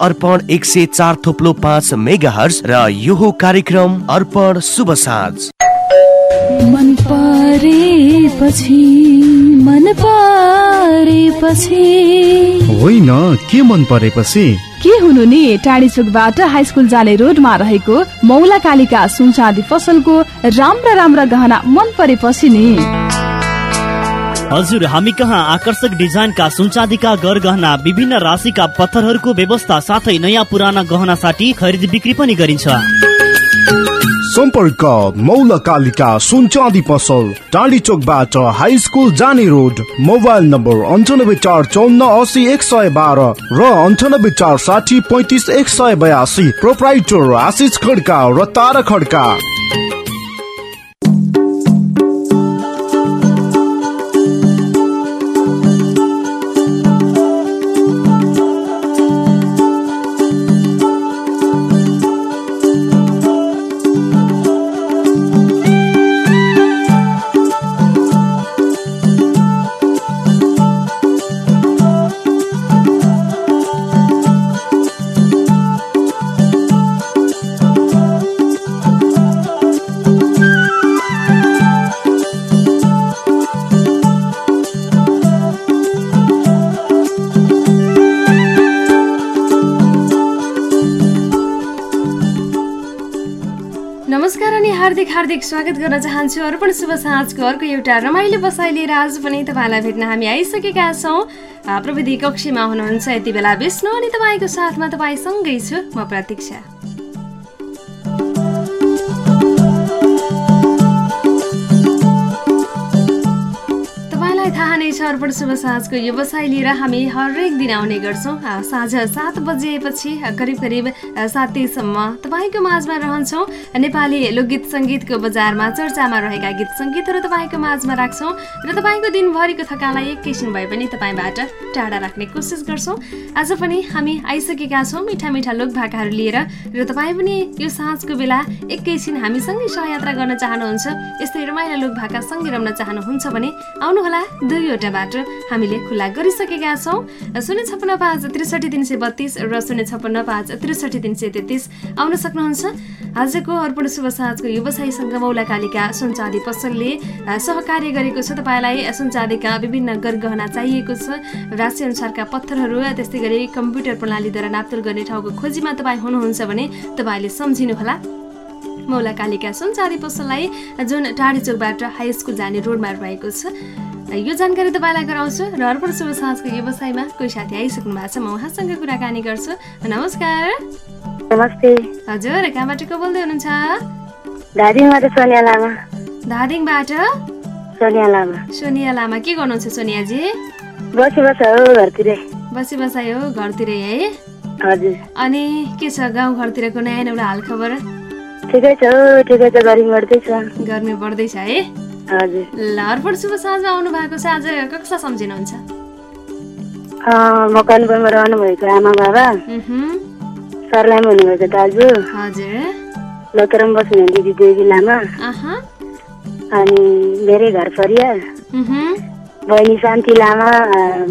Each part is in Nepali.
अर्पण एक सय चार थोप्लो पाँच मेगा हर्स र यो कार्यक्रम अर्पण शुभ साँझ। मन परेपछि मन परेपछि। होइन के मन परेपछि? के हुनु नि टाढी चोकबाट हाई स्कुल जाने रोडमा रहेको मौला कालिका सुनचाँदी पसलको राम्रा राम्रा गहना मन परेपछि नि। हजुर हामी कहाँ आकर्षक डिजाइनका सुनचाँदीका गहना विभिन्न राशिका पत्थरहरूको व्यवस्था साथै नयाँ पुराना गहना साठी खरिद बिक्री पनि गरिन्छ। सम्पर्क मौल कालिका सुन चाँदी पसल टाढी चोकबाट हाई स्कुल जाने रोड मोबाइल नम्बर अन्ठानब्बे चार चौन्न असी एक सय बाह्र र अन्ठानब्बे चार साठी पैँतिस एक सय बयासी प्रोप्राइटर आशिष खड्का र तारा खड्का। हार्दिक हार्दिक स्वागत गर्न चाहन्छु अर्पण शुभ साँझको अर्को एउटा रमाइलो बसाइ लिएर आज पनि तपाईँलाई भेट्न हामी आइसकेका छौँ। प्रविधि कक्षीमा हुनुहुन्छ यति बेला विष्णु अनि तपाईँको साथमा तपाईँसँगै छु। म प्रतीक्षा। थाहा नै छ अर्पण शुभ साँझको व्यवसाय लिएर हामी हरेक दिन आउने गर्छौँ। साँझ सात बजेपछि करिब करिब सात तिससम्म तपाईँको माझमा रहन्छौँ। नेपाली लोकगीत सङ्गीतको बजारमा चर्चामा रहेका गीत सङ्गीतहरू तपाईँको माझमा राख्छौँ र तपाईँको दिनभरिको थकानलाई एकैछिन भए पनि तपाईँबाट टाढा राख्ने कोसिस गर्छौँ। आज पनि हामी आइसकेका छौँ मिठा मिठा लोक भाकाहरू लिएर र तपाईँ पनि यो साँझको बेला एकैछिन हामीसँगै सहयात्रा गर्न चाहनुहुन्छ। यस्तै रमाइला लोक भाकासँगै रम्न चाहनुहुन्छ भने आउनुहोला दुईवटा बाटो हामीले खुला गरिसकेका छौँ। शून्य छप्पन्न पाँच त्रिसठी तिन सय बत्तिस र शून्य छप्पन्न पाँच त्रिसठी तिन सय तेत्तिस। आउन सक्नुहुन्छ। आजको अर्पण शुभ साँझको व्यवसायीसँग मौला कालिका सुनचाँदी पसलले सहकार्य गरेको छ। तपाईँलाई सुनचाँदीका विभिन्न गरगहना चाहिएको छ। राशि अनुसारका पत्थरहरू त्यस्तै गरी कम्प्युटर प्रणालीद्वारा नाप्तोल गर्ने ठाउँको खोजीमा तपाईँ हुनुहुन्छ भने तपाईँले सम्झिनुहोला। मौला कालिका सुनचाँदी पसललाई जुन टाढी चोकबाट हाई स्कुल जाने रोडमा रहेको छ। यो जानकारी तपाईँलाई गराउँछु र अर्पण शुभ साँझको व्यवसायमा कोही साथी आइसक्नु भएको छ म उहाँसँग कुराकानी गर्छु। नमस्कार। नमस्ते। हजुर कहाँबाट को बोल्दै हुनुहुन्छ? धादिङबाट सोनिया लामा। धादिङबाट सोनिया लामा। सोनिया लामा के गर्नुहुन्छ सोनियाजी? बसी बस हो घरतिरै। बसी बसाइ हो घरतिरै है? हजुर। अनि के छ गाउँ घरतिरको नयाँ एउटा हाल खबर ठिकै छ ठिकै छ गर्मी बढ्दैछ। गर्मी बढ्दैछ है? ल अर्पण शुभ साँझमा आउनु भएको छ। आज कक्षा सम्झिनुहुन्छ? मकवानपुरमा रहनु भएको आमा बाबा। सरलामा हुनुभएको दाजु। हजुर। लोकरम बस्ने दिदी देवी लामा। अनि मेरै घर परिवार। बहिनी शान्ति लामा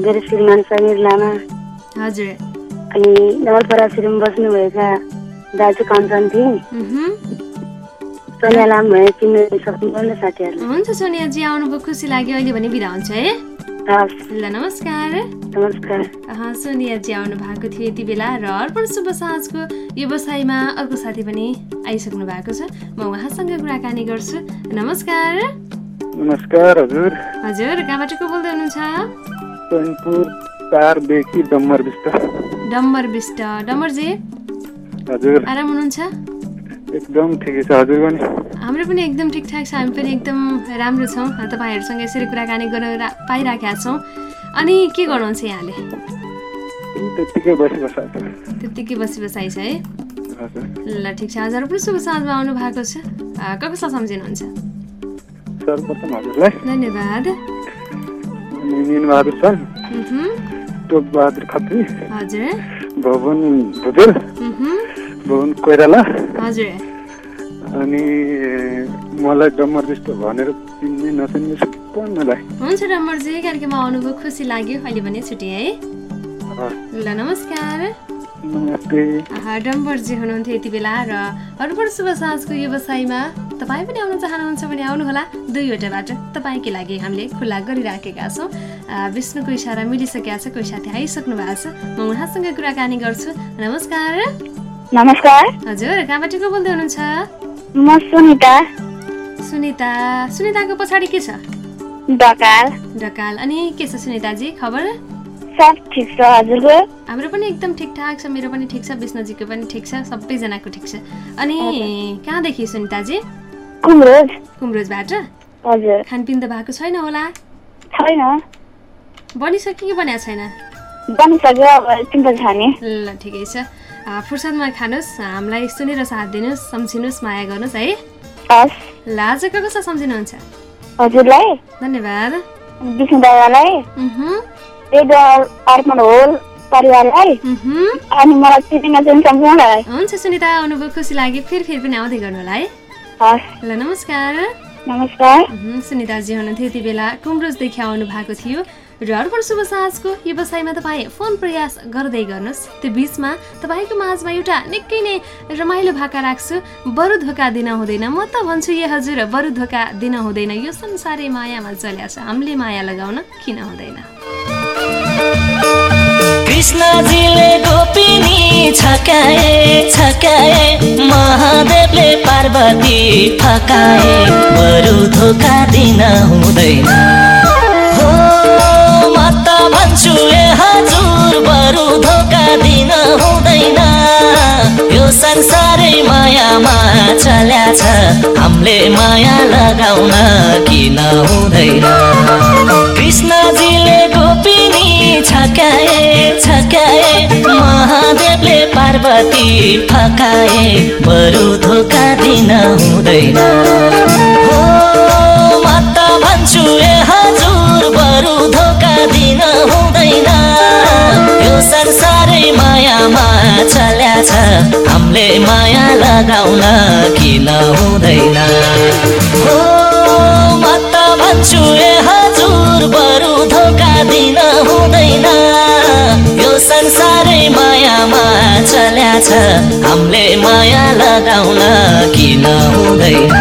मेरो श्रीमान समीर लामा। हजुर। अनि नवलपरासीमा बस्नुभएका दाजु कञ्चन थिए हुन्छ सोनियाजी आउनुभयो खुसी लाग्यो अहिले भने बिदा हुन्छ है। ल नमस्कार। नमस्कार। सोनियाजी आउनु भएको थियो यति बेला र अर्पण शुभ साँझको व्यवसायमा अर्को साथी पनि आइसक्नु भएको छ। म उहाँसँग कुराकानी गर्छु। नमस्कार। नमस्कार हजुर। हजुर कहाँबाट को बोल्दै हुनुहुन्छ? डम्बर डम्बर डम्बरजी हजुर। आराम हुनुहुन्छ? एकदम ठिकै छ। हजुर पनि हाम्रो पनि एकदम ठिकठाक छ। हामी पनि एकदम राम्रो छौँ। तपाईँहरूसँग यसरी कुराकानी गरेर पाइराखेका छौँ। अनि के गर्नुहुन्छ यहाँले? त्यत्तिकै बसी बसाइ छ है। ल ठिक छ। हजुर पनि शुभ साँझमा आउनु भएको छ कसलाई सम्झिनुहुन्छ? सर्वप्रथम हजुरलाई। धन्यवाद। सर। खत्री। हजुर। भवन भुजेल। भवन कोइराला। हजुर। अनि मलाई डम्बर जस्तो भनेर चिन्ने नचिन्ने सबैलाई हुन्छ डम्बरजी कार्यक्रममा आउनुभयो खुसी लाग्यो अहिले भने छुट्टी है? ल नमस्कार। डम्बरजी हुनुहुन्थ्यो यति बेला र अर्पण शुभ साँझको व्यवसायमा। तपाईँ पनि आउन चाहनुहुन्छ भने आउनुहोला। दुईवटा बाटो तपाईँकै लागि हामीले खुल्ला गरिराखेका छौँ। विष्णुको इसारा मिलिसकेका छ कोही साथी आइसक्नु भएको छ। म उहाँसँग कुराकानी गर्छु। नमस्कार। नमस्कार। हजुर कहाँबाट को बोल्दै हुनुहुन्छ? म सुनिता। सुनिता। सुनिताको पछाडि के छ? डकाल डकाल अनि के छ सुनिताजी खबर? सब ठिक छ हजुरको हाम्रो पनि एकदम ठिकठाक छ मेरो पनि ठिक छ विष्णुजीको पनि ठिक छ सबैजनाको ठिक छ। अनि कहाँदेखि सुनिताजी? कुमरोज। कुमरोजबाट? हजुर। खानपिन त भएको छैन होला। छैन। बनिसक्यो कि बनाएको छैन? बनिसक्यो अब पछि खाने ल ठिकै छ। फुर्सदमा खानुहोस् हामीलाई सुनेर साथ दिनुहोस् सम्झिनुहोस् माया गर्नुहोस् है। ल आज को कसो सम्झिनुहुन्छ? हजुरलाई। धन्यवाद। विष्णु दादालाई। रेडियो अर्पण होल परिवारलाई। अनि मलाई चिटिङ चाहिँ सम्पूर्णलाई हुन्छ सुनिता अनुभव खुसी लाग्यो फेरि फेरि पनि आउँदै गर्नु होला है। ल नमस्कार। नमस्कार। सुनिताजी हुनुहुन्थ्यो यति बेला कुम्रोजदेखि आउनु भएको थियो। र अर्पण शुभ साँझको व्यवसायमा तपाईँ फोन प्रयास गर्दै गर्नुहोस्। त्यो बिचमा तपाईँको माझमा एउटा निकै नै रमाइलो भाका राख्छु। बरु धोका दिन हुँदैन। म त भन्छु ए हजुर बरु धोका दिन हुँदैन। यो संसारै मायामा चल्या छ हामीले माया लगाउन किन हुँदैन? कृष्णजीले गोपिनी छकाए छकाए महादेवले पार्वती फकाए। बरु धोका दिन हुँदैन। हो। चल्या छ हामीले माया लगाउन किन हुँदैन। कृष्णजीले गोपिनी छकाए छकाए महादेवले पार्वती फकाए बरु धोका दिन हुँदैन। मायामा चल्या छ। हामीले माया लगाउन किन हुँदैन? हो म त भन्छु ए हजुर बरु धोका दिन हुँदैन। यो संसारै मायामा चल्या छ। हामीले माया लगाउन किन हुँदैन?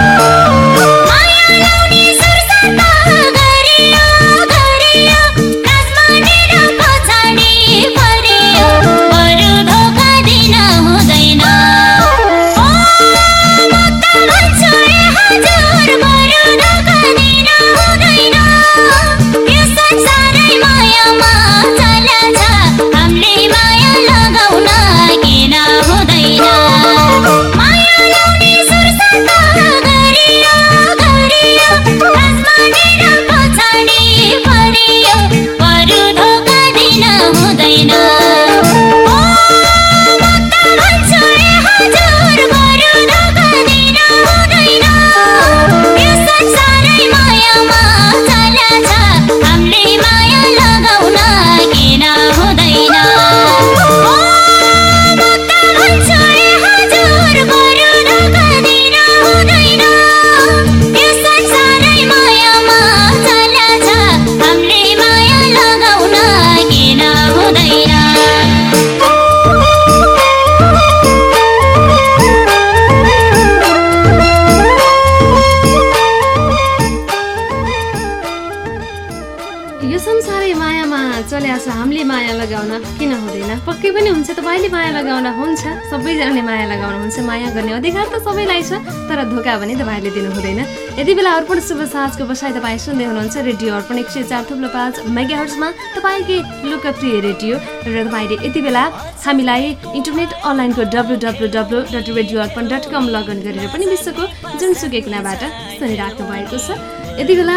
तपाईँले दिनु हुँदैन यति बेला अर्पण शुभ साँझको बसाइ तपाईँ सुन्दै हुनुहुन्छ रेडियो अर्पण एक सय चार थुप्रो पाँच मेगाहर्समा तपाईँकै लोकप्रिय रेडियो र तपाईँले यति बेला हामीलाई इन्टरनेट अनलाइनको W W W dot radio Arpan dot com login गरेर पनि विश्वको जुनसुकै कुनाबाट सुनिराख्नु भएको छ। यति बेला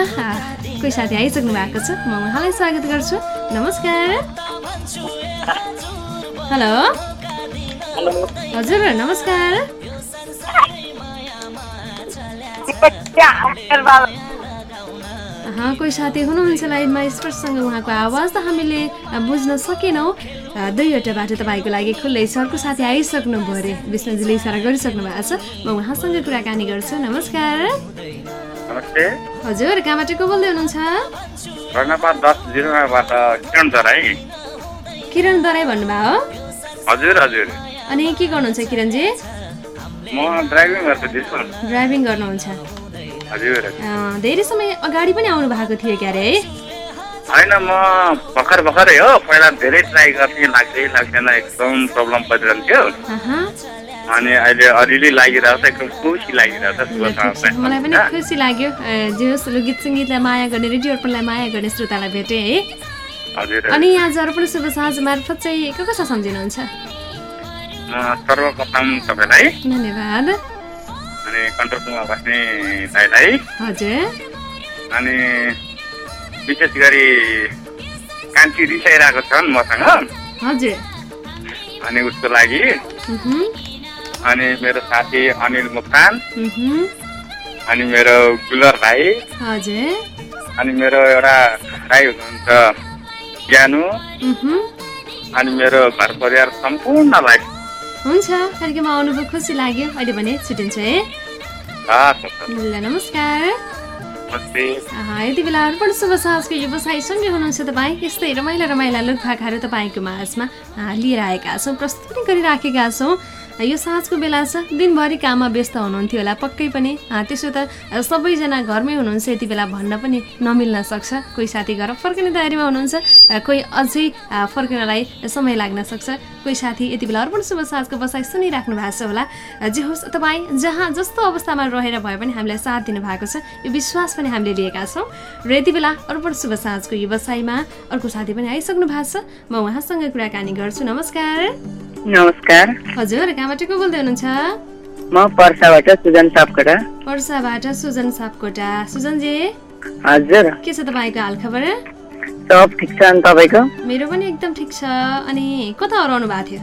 कोही साथी आइसक्नु भएको छ म उहाँलाई स्वागत गर्छु। नमस्कार। हेलो। हजुर नमस्कार। कोही साथी हुनुहुन्छ लाइनमा स्पर्शसँग उहाँको आवाज त हामीले बुझ्न सकेनौँ। दुईवटा बाटो तपाईँको लागि खुल्लै छ। अर्को साथी आइसक्नु भयो अरे विष्णुजीले इसारा गरिसक्नु भएको छ। म उहाँसँग कुराकानी गर्छु। नमस्कार। हजुर कहाँबाट को बोल्दै हुनुहुन्छ? किरण दराई। किरण दराई भन्नुभयो। हजुर हजुर। अनि के गर्नुहुन्छ किरणजी? म ड्राइभिङ गर्नुहुन्छ। धेरै समय अगाडि पनि आउनु भएको थियो क्यारे है? होइन म भर्खर भर्खरै हो। पहिला धेरै ट्राई गर्थेँ लाग्दै लाग्दैन एकदम प्रब्लम परिरहन्थ्यो अनि अहिले अलिअलि लागिरहेको छ एकदम खुसी लागिरहेको छ मलाई पनि खुसी लाग्यो। जे होस् गीत सङ्गीतलाई माया गर्ने रेडियो अर्पणलाई माया गर्ने श्रोतालाई भेटेँ है? अनि आज अर्पण शुभ साँझ मार्फत चाहिँ कसो सम्झिनुहुन्छ? सर्वप्रथम तपाईँलाई धन्यवाद। अनि कन्ट्रोलमा बस्ने दाइलाई हजुर। अनि विशेष गरी कान्छी रिसाइरहेको छन् मसँग। हजुर। अनि उसको लागि अनि मेरो साथी अनिल मुक्तान अनि मेरो गुलर भाइ अनि मेरो एउटा भाइ हुनुहुन्छ ज्ञानु अनि मेरो घर परिवार सम्पूर्णलाई हुन्छ कार्यक्रममा आउनुभयो खुसी लाग्यो। अहिले भने छुट्टिन्छ है? नमस्कार। यति बेला अर्पण शुभ साहसको व्यवसाय सँगै हुनुहुन्छ तपाईँ। यस्तै रमाइला रमाइला लुकफाकाहरू तपाईँको माझमा लिएर आएका छौँ प्रस्तुत गरिराखेका छौँ। यो साँझको बेला छ। दिनभरि काममा व्यस्त हुनुहुन्थ्यो होला। पक्कै पनि। त्यसो त सबैजना घरमै हुनुहुन्छ यति बेला भन्न पनि नमिल्न सक्छ। कोही साथी घर फर्किने तयारीमा हुनुहुन्छ कोही अझै फर्किनलाई समय लाग्न सक्छ। कोही साथी यति बेला अर्पण शुभ साँझको बसाइ सुनिराख्नु भएको छ होला। जे होस् तपाईँ जहाँ जस्तो अवस्थामा रहेर भए पनि हामीलाई साथ दिनुभएको छ। यो विश्वास पनि हामीले लिएका छौँ। र यति बेला अर्पण शुभ साँझको व्यवसायमा अर्को साथी पनि आइसक्नु भएको छ। म उहाँसँग कुराकानी गर्छु। नमस्कार। नमस्कार। हजुर कहाँबाट को बोल्दै हुनुहुन्छ? म पर्साबाट सुजन सापकोटा। पर्साबाट सुजन सापकोटा। सुजनजी? हजुर। के छ तपाईँको हाल खबर सब ठिक छ अनि तपाईँको? मेरो पनि एकदम ठिक छ। अनि कता हराउनु भएको थियो?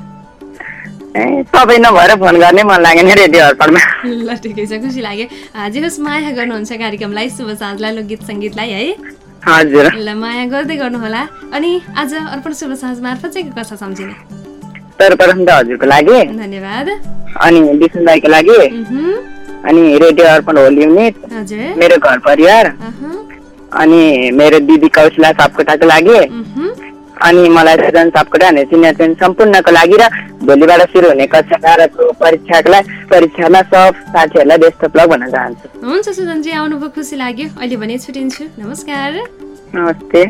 सबै नभएर फोन गर्ने मन लागेन रेडियो अर्पणमा ल ठिकै छ खुसी लाग्यो। जे होस् माया गर्नुहुन्छ कार्यक्रमलाई शुभ साँझलाई लोकगीत सङ्गीतलाई है? हजुर। ल माया गर्दै गर्नुहोला। अनि आज अर्पण शुभ साँझ मार्फत चाहिँ कथा सम्झिने? सर्वप्रथम त हजुरको लागि। धन्यवाद। अनि विष्णु दाईको लागि। अनि रेडियो अर्पण होल युनिट। मेरो घर परिवार। अनि मेरो दिदी कौशला सापकोटाको लागि। अनि मलाई सजन सापकोटा हुने सिनियर सम्पूर्णको लागि र भोलिबाट सुरु हुने कक्षा बाह्रको परीक्षाको लागि परीक्षामा सब साथीहरूलाई व्यस्त प्लग भन्न चाहन्छु। हुन्छ सुजनजी आउनुभयो खुसी लाग्यो। अहिले भने छुट्टिन्छु नमस्कार। नमस्ते।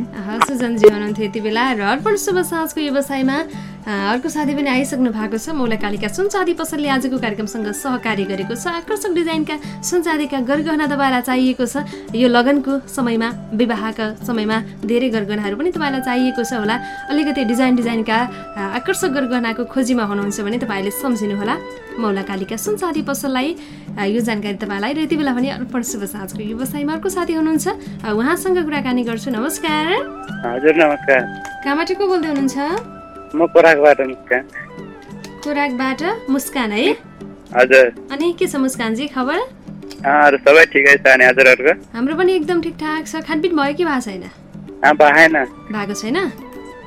सुजनजी हुनुहुन्थ्यो यति बेला र अर्पण शुभ साँझको व्यवसायमा अर्को साथी पनि आइसक्नु भएको छ मौला कालिका। सुनचाँदी पसलले आजको कार्यक्रमसँग सहकार्य गरेको छ। आकर्षक डिजाइनका सुनचाँदीका गरगहना तपाईँलाई चाहिएको छ। यो लगनको समयमा विवाहका समयमा धेरै गरगहनाहरू पनि तपाईँलाई चाहिएको छ होला। अलिकति डिजाइन डिजाइनका आकर्षक गरगहनाको खोजीमा हुनुहुन्छ भने तपाईँले सम्झिनुहोला। मौला कालिका सुनचाँदी पसललाई यो जानकारी तपाईँलाई र यति बेला पनि अर्पण शुभ साँझको व्यवसायमा अर्को साथी हुनुहुन्छ। उहाँसँग कुराकानी गर्छु। नमस्कार। हजुर नमस्कार। कहाँबाट को बोल्दै हुनुहुन्छ? म कोराकबाट मुस्कान। कोराकबाट मुस्कान है? हजुर। अनि के छ मुस्कानजी खबर? अरू सबै ठिकै छ अनि हजुरहरूको? हाम्रो पनि एकदम ठिकठाक छ। खानपिन भयो कि भएको छैन? भएन। भएको छैन?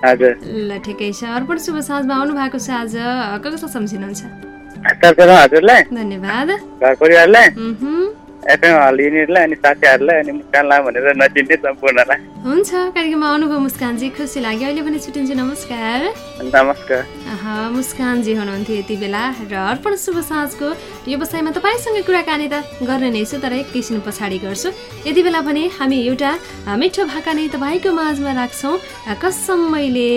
हजुर। ल ठिकै छ। अर्पण शुभ साँझमा आउनु भएको छ आज। कसो सम्झिनुहुन्छ? हजुरलाई? धन्यवाद। घर परिवारलाई? एफएम युनिटलाई अनि साथीहरूलाई अनि मुस्कानलाई भनेर नचिन्ने सम्पूर्णलाई हुन्छ कार्यक्रममा आउनुभयो मुस्कानजी खुसी लाग्यो। अहिले पनि छुट्टिन्छु नमस्कार। नमस्कार मुस्कानजी हुनुहुन्थ्यो यति बेला र अर्पण शुभ साँझको व्यवसायमा तपाईँसँग कुराकानी त गर्ने नै छु तर एकैछिन पछाडि गर्छु। यति बेला पनि हामी एउटा मिठो भाका नै तपाईँको माझमा राख्छौँ। कसम मैले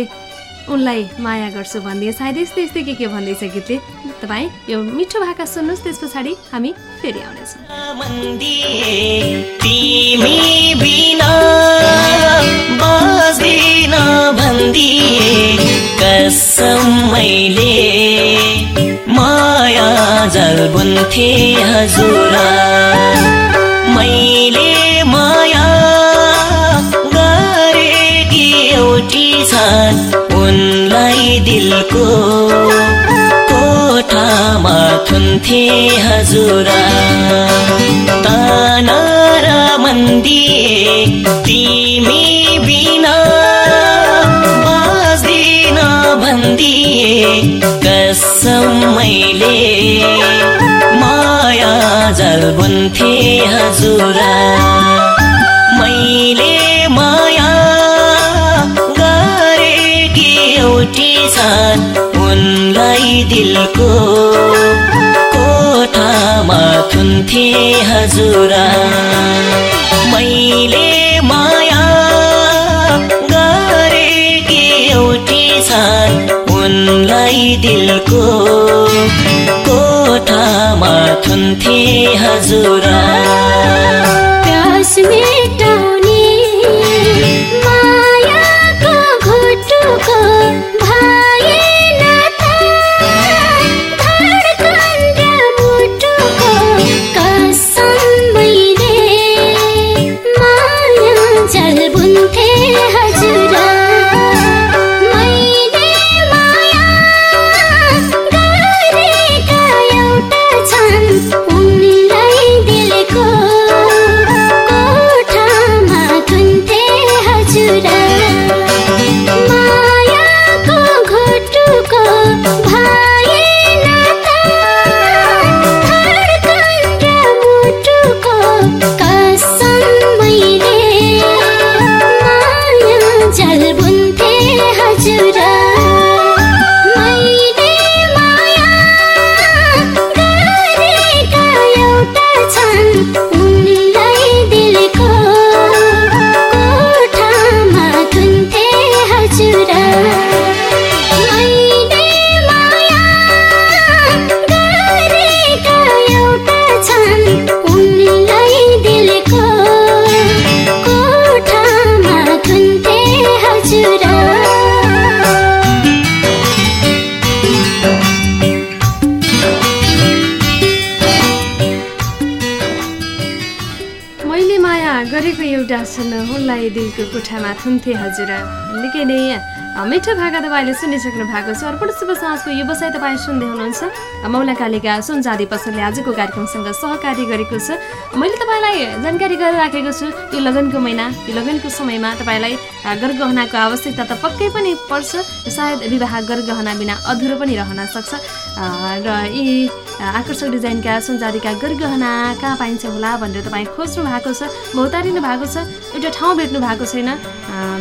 उनलाई माया गर्छु भनिदिए सायद यस्तै यस्तै के के भन्दैछ गीतले? तपाईँ यो मिठो भाका सुन्नुहोस् त्यस पछाडि हामी फेरि आउनेछौँ। माया जल बुन्थे हजुर। मैले माया गरेकी एउटी छन् उनलाई दिलको थुन्थे हजुर। ताना र मन्दिए तिमी बिना बाँच्दिन भन्दिए कसम मैले माया जल बुन्थे हजुर। मैले माया छन् उनलाई दिलको थुन्थे हजुरा। मैले माया गरेकी एउटी छन् उनलाई दिलको कोठामा थुन्थे हजुरा। उनलाई दिलको कोठामा थुन्थे हजुर। निकै नै मिठो भाका तपाईँले सुनिसक्नु भएको छ। अर्पण शुभ साँझको व्यवसाय तपाईँ सुन्दै हुनुहुन्छ। कालिका सुनजादी पसलले आजको कार्यक्रमसँग सहकारी गरेको छ। मैले तपाईँलाई जानकारी गरेर राखेको छु यो लगनको महिना यो लगनको समयमा तपाईँलाई गरगहनाको आवश्यकता त पक्कै पनि पर्छ। सायद विवाह गरगहना बिना अधुरो पनि रहन सक्छ। र यी आकर्षक डिजाइनका सुनजादीका गरगहना कहाँ पाइन्छ होला भनेर तपाईँ खोज्नु भएको छ भौतारिनु भएको छ। एउटा ठाउँ भेट्नु भएको छैन।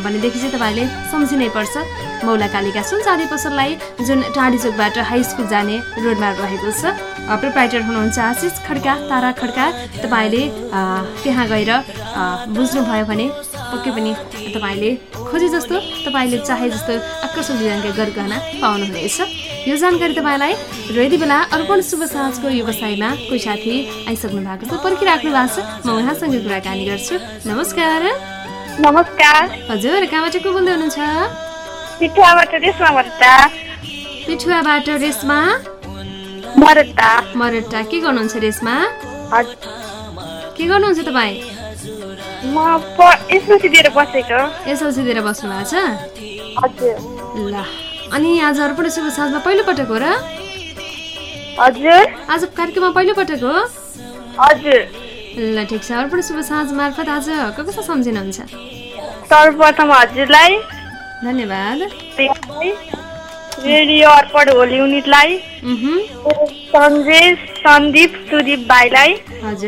भनेदेखि चाहिँ तपाईँले सम्झिनै पर्छ। मौला कालिका सुनचाँदी पसललाई जुन टाढी चोकबाट हाई स्कुल जाने रोडमा रहेको छ। प्रोप्राइटर हुनुहुन्छ आशिष खड्का तारा खड्का। तपाईँले त्यहाँ गएर बुझ्नुभयो भने पक्कै पनि तपाईँले खोजे जस्तो तपाईँले चाहे जस्तो आकर्षक डिजाइनका गरगहना पाउनुहुनेछ। यो जानकारी तपाईँलाई र यति बेला अर्पण शुभ साँझको व्यवसायमा कोही साथी आइसक्नु भएको छ पर्खिराख्नु भएको छ म उहाँसँग कुराकानी गर्छु। नमस्कार। नमस्कार। हजुर कहाँबाट को बोल्दै हुनुहुन्छ? पिठुवाबाट रेशमा मरता पिठुवाबाट रेसमा? मरता मरट्टा के गर्नुहुन्छ हजुर के गर्नुहुन्छ तपाईँ? म एसएलसी दिएर बसेको। एसएलसी दिएर बस्नु भएको छ? हजुर। ल अनि आज अर्पण शुभ साँझमा पहिलोपटक हो र? हजुर। आज कार्यक्रममा पहिलोपटक हो? हजुर। ल ठिक छ। अर्पण शुभ साँझ मार्फत आज कसो सम्झिनुहुन्छ? सर्वप्रथम हजुरलाई धन्यवाद। रेडियो अर्पण होली युनिटलाई सन्जेश सन्दीप सुदीप भाइलाई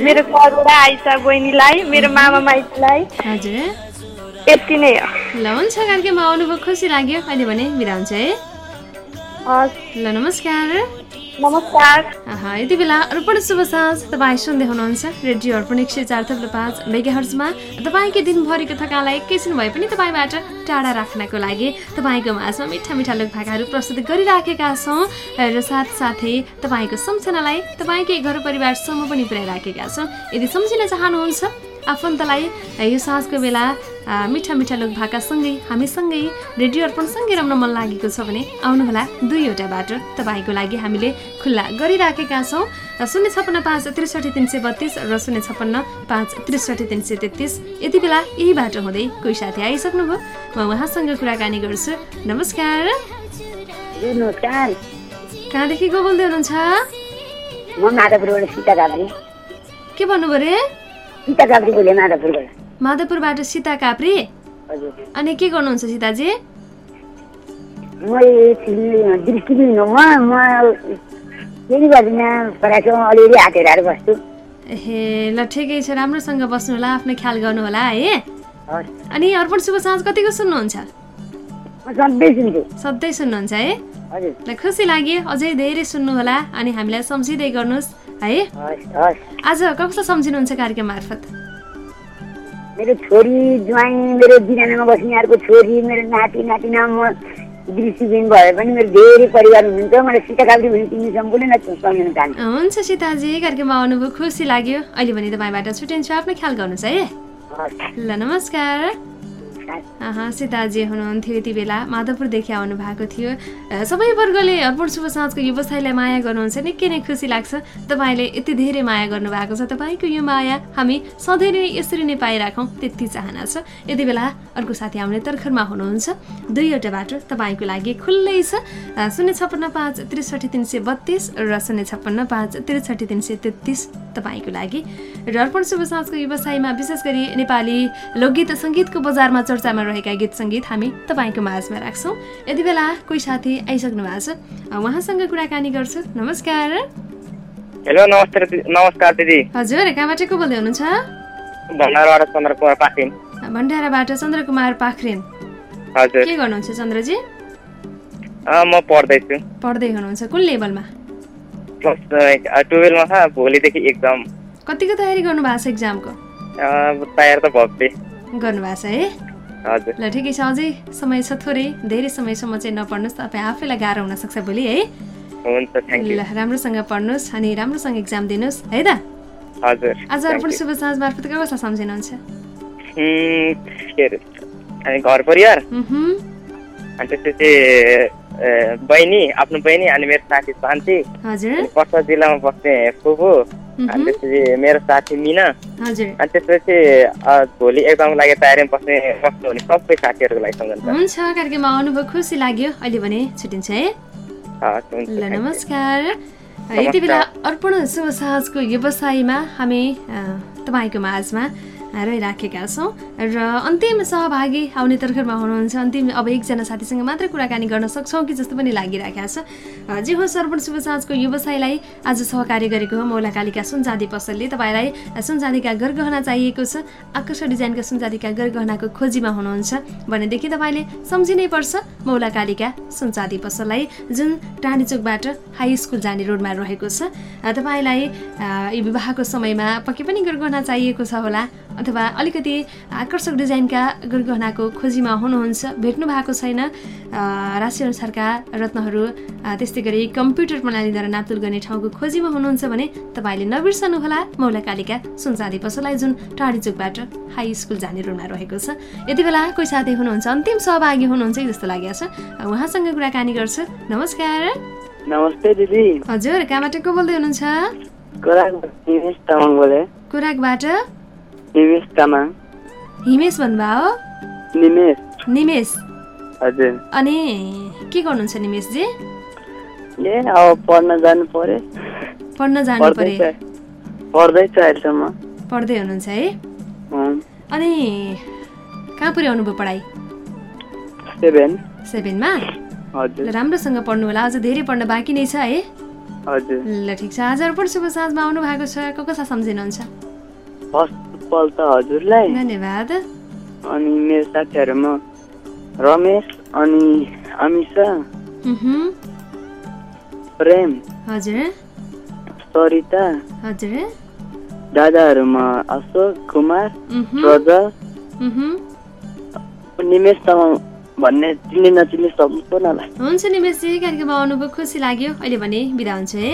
मेरो करुणा आइसा बहिनीलाई मेरो मामा माइतीलाई। हजुर। यति नै हो। ल हुन्छ कार्यक्रममा आउनुभयो खुसी लाग्यो। अहिले भने बिदा हुन्छ है। हस्। ल नमस्कार। नमस्कार। यति बेला अर्पण शुभ साँझ तपाईँ सुन्दै हुनुहुन्छ रेडियो अर्पण एक सय चार थप्लो पाँच मेगाहर्जमा। तपाईँकै दिनभरिको थकानलाई एकैछिन भए पनि तपाईँबाट टाढा राख्नको लागि तपाईँको माझमा मिठा मिठा लोक भाकाहरू प्रस्तुत गरिराखेका छौँ र साथसाथै तपाईँको सम्झनालाई तपाईँकै घर परिवारसम्म पनि पुर्याइराखेका छौँ। यदि सम्झिन चाहनुहुन्छ आफन्तलाई यो साँझको बेला मिठा मिठा लोक भाकासँगै हामीसँगै रेडियो अर्पणसँगै रम्न मन लागेको छ भने आउनुहोला दुईवटा बाटो। तपाईँको लागि हामीले खुल्ला गरिराखेका छौँ। शून्य छप्पन्न पाँच त्रिसठी तिन सय बत्तिस र शून्य छप्पन्न पाँच त्रिसठी तिन सय तेत्तिस। यति बेला यही बाटो हुँदै कोही साथी आइसक्नुभयो म उहाँसँग कुराकानी गर्छु। नमस्कार। कहाँदेखि को बोल्दै हुनुहुन्छ? के भन्नुभयो रे? सीता काभ्रे बोले माधवपुरबाट। माधवपुरबाट सीता काप्रे अनि के गर्नुहुन्छ सीताजी? म एकछिन दृष्टिबिन हो म केही गर्दिनँ अलिअलि हातेर बस्छु। ए ल ठिकै छ राम्रोसँग बस्नु होला आफ्नो ख्याल गर्नु होला है? अनि अर्पण शुभ साँझ कतिको सुन्नुहुन्छ? म सधैँ सुन्नुहुन्छ है? ल खुसी लाग्यो अझै धेरै सुन्नुहोला अनि हामीलाई सम्झिँदै गर्नुहोस्। है? आज कसलाई सम्झिनुहुन्छ कार्यक्रम मार्फत? मेरो छोरी ज्वाइँ मेरो बिरानामा बस्ने अर्को छोरी मेरो नाति नातिना म दृष्टिबिन भए पनि मेरो धेरै परिवार हुनुहुन्छ। मलाई सीता काब्री भने तिमी सम्पूर्ण सम्झिन चाहन्छु हुन्छ सीताजी कार्यक्रममा आउनुभयो खुसी लाग्यो। अहिले भने तपाईँबाट छुट्टिन्छु आफ्नो ख्याल गर्नुहोस् है। ल नमस्कार। सीताजी हुनुहुन्थ्यो यति बेला। माधवपुरदेखि आउनु भएको थियो। सबै वर्गले अर्पण शुभ साँझको व्यवसायलाई माया गर्नुहुन्छ। निकै नै खुसी लाग्छ तपाईँले यति धेरै माया गर्नुभएको छ। तपाईँको यो माया हामी सधैँ नै यसरी नै पाइराखौँ त्यति चाहना छ। यति बेला अर्को साथी आउने तर्खरमा हुनुहुन्छ। दुईवटा बाटो तपाईँको लागि खुल्लै छ। शून्य छप्पन्न पाँच त्रिसठी तिन सय बत्तिस र शून्य छप्पन्न पाँच त्रिसठी तिन सय तेत्तिस तपाईँको लागि। र अर्पण शुभ साँझको व्यवसायमा विशेष गरी नेपाली लोकगीत सङ्गीतको बजारमा चर्चामा रहेका गीत सङ्गीत हामी तपाईँको माझमा राख्छौँ। यति बेला कोही साथी आइसक्नु भएको छ। उहाँसँग कुराकानी गर्छु। नमस्कार। हेलो नमस्ते नमस्कार दिदी। हजुर कहाँबाट को बोल्दै हुनुहुन्छ? भण्डाराबाट चन्द्रकुमार पाखरिन। भण्डाराबाट चन्द्रकुमार पाखरिन। हजुर। के गर्नुहुन्छ चन्द्रजी? म पढ्दैछु। पढ्दै हुनुहुन्छ। कुन लेभलमा? क्लास टुवेल्भमा छ भोलिदेखि एक्जाम। कतिको तयारी गर्नु भएको छ एक्जामको? तयार त भव्य गर्नुभएको छ है। ल ठिकै छ अझै समय छ थोरै। धेरै समयसम्म चाहिँ नपढ्नुहोस् तपाईँ आफैलाई गाह्रो हुनसक्छ भोलि है? ल राम्रोसँग पढ्नुहोस् अनि राम्रोसँग एक्जाम दिनुहोस् है त? आज अर्पण शुभ साँझ मार्फत कसलाई सम्झिनुहुन्छ? घर परिवार? अनि त्यसपछि बहिनी आफ्नो बहिनी अनि मेरो साथी शान्ति। पर्सा जिल्लामा बस्ने फुपू। अनि त्यसपछि मेरो साथी मिना। अनि त्यसपछि भोलि एकदम लागि तयारीमा बस्ने बस्नु हुने सबै साथीहरूको लागि हुन्छ कार्यक्रममा आउनुभयो खुसी लाग्यो अहिले भने छुट्टिन्छ है। ल नमस्कार। यति बेला अर्पण शुभ साहजको व्यवसायमा हामी तपाईँको माझमा रहिराखेका छौँ। र अन्तिम सहभागी आउने तर्खरमा हुनुहुन्छ। अन्तिम अब एकजना साथीसँग मात्र कुराकानी गर्न सक्छौँ कि जस्तो पनि लागिरहेको छ। जे हो सर्पण शुभ साँझको व्यवसायलाई आज सहकार्य गरेको हो मौला कालिका सुनजादी पसलले। तपाईँलाई सुनजादीका गरगहना चाहिएको छ। आकर्षक डिजाइनका सुनजादीका गरगहनाको खोजीमा हुनुहुन्छ भनेदेखि तपाईँले सम्झिनै पर्छ मौला कालिका सुनचादी पसललाई जुन टाढी चोकबाट हाई स्कुल जाने रोडमा रहेको छ। तपाईँलाई विवाहको समयमा पक्कै पनि गरगहना चाहिएको छ होला। अथवा अलिकति आकर्षक डिजाइनका गरगहनाको खोजीमा हुनुहुन्छ भेट्नु भएको छैन। राशिअनुसारका रत्नहरू त्यस्तै गरी कम्प्युटर प्रणालीद्वारा नाप्तुल गर्ने ठाउँको खोजीमा हुनुहुन्छ भने तपाईँले नबिर्सनुहोला मौलाकालिका सुनचाँदी पसललाई जुन टाढी चोकबाट हाई स्कुल जाने रोडमा रहेको छ। यति बेला कोही साथी हुनुहुन्छ अन्तिम सहभागी हुनुहुन्छ जस्तो लागेको छ। उहाँसँग कुराकानी गर्छु। नमस्कार। नमस्ते दिदी। हजुर कहाँबाट को बोल्दै हुनुहुन्छ? कोराकबाट निमेश तामाङ। हिमेश भन्नुभयो? निमेश। निमेश। हजुर। अनि के गर्नुहुन्छ निमेशजी? ए अब पढ्न जानु पर्यो। पढ्न जानु पर्यो। पढ्दैछु अहिलेसम्म पढ्दै हुनुहुन्छ है? अनि कहाँ पुर्याउनु भयो पढाइ? सेभेन। सेभेनमा? हजुर। राम्रोसँग पढ्नु होला। अझ धेरै पढ्न बाँकी नै छ है? हजुर। ल ठिक छ। आज अर्पण शुभ साँझमा आउनु भएको छ। को कसलाई सम्झिनुहुन्छ? फर्स्ट पल त हजुरलाई। धन्यवाद। अनि मेरो साथीहरूमा रमेश अनि अमिषा। प्रेम। हजुर। सरिता। हजुर। दादाहरूमा अशोक कुमार। प्रजल निमेश तामाङ भन्ने चिन्ने नचिन्ने सम्पूर्णलाई हुन्छ निमेशजी कार्यक्रममा आउनुभयो खुसी लाग्यो। अहिले भने बिदा हुन्छ है।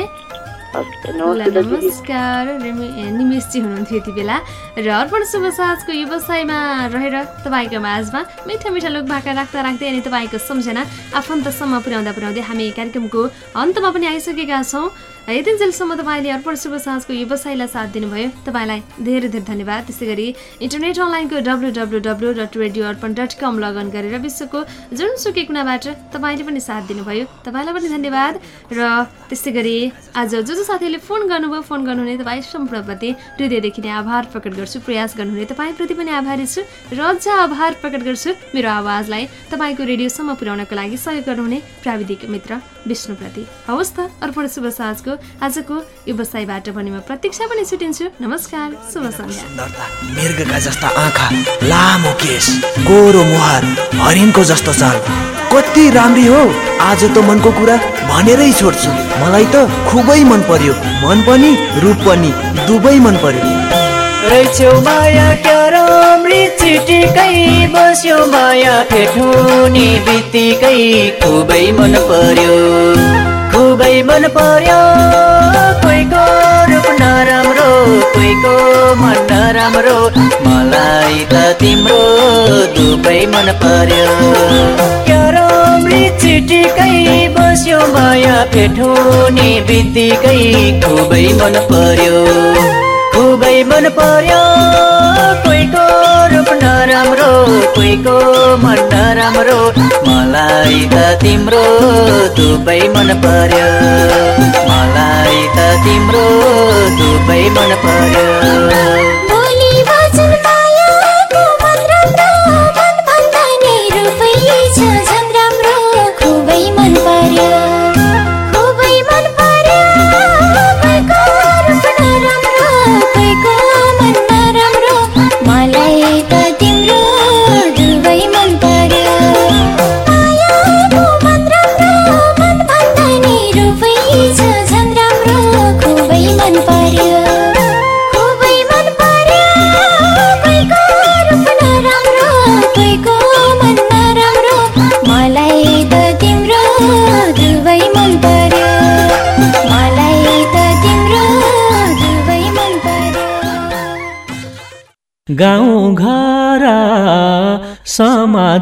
नमस्कार निमेशजी हुनुहुन्थ्यो यति बेला। र अर्पण शुभ साँझको व्यवसायमा रहेर तपाईँको माझमा मिठा मिठा लोक भाका राख्दा राख्दै अनि तपाईँको सम्झना आफन्तसम्म पुर्याउँदा पुर्याउँदै हामी कार्यक्रमको अन्तमा पनि आइसकेका छौँ। यतिन्जेलसम्म तपाईँले अर्पण शुभ साँझको व्यवसायलाई साथ दिनुभयो। तपाईँलाई धेरै धेरै धन्यवाद। त्यसै गरी इन्टरनेट अनलाइनको W W W dot radio Arpan dot com login गरेर विश्वको जुनसुकै कुनाबाट तपाईँले पनि साथ दिनुभयो। तपाईँलाई पनि धन्यवाद। र त्यस्तै गरी आज जो जो साथीहरूले फोन गर्नुभयो फोन गर्नुहुने तपाईँ सम्पूर्णप्रति हृदयदेखि नै आभार प्रकट गर्छु प्रयास गर्नुहुने तपाईँप्रति पनि आभारी छु र अझ आभार प्रकट गर्छु मेरो आवाजलाई तपाईँको रेडियोसम्म पुर्याउनको लागि सहयोग गर्नुहुने प्राविधिक मित्र विष्णुप्रति। हवस् त अर्पण शुभ साँझको आजको व्यवसायबाट पनि म प्रतीक्षा पनि छुटिन्छु। नमस्कार शुभ सन्ध्या। आँखा लामो हरिणको जस्तो चाल कति राम्री हो आज त मनको कुरा भनेरै छोड्छु। मलाई त खुबै मन पर्यो। मन पनि रूप पनि दुवै मन पर्यो। रहेछौ माया क्या राम्री चिटिकै बस्यो। माया फेठुनी बित्तिकै खुबै मन पर्यो। खुबै मन पर्यो। कोहीको रूप नराम्रो कोहीको मन नराम्रो। मलाई त तिम्रो दुवै मन पर्यो। क्या राम्री चिटिकै बस्यो। माया फेठुनी बित्तिकै खुबै मन पर्यो। मन पर्यो कोहीको रूप नराम्रो कोहीको मन नराम्रो। मलाई त तिम्रो दुवै मन पर्यो। मलाई त तिम्रो दुवै मन पर्यो।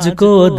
गाउँ घर समाजको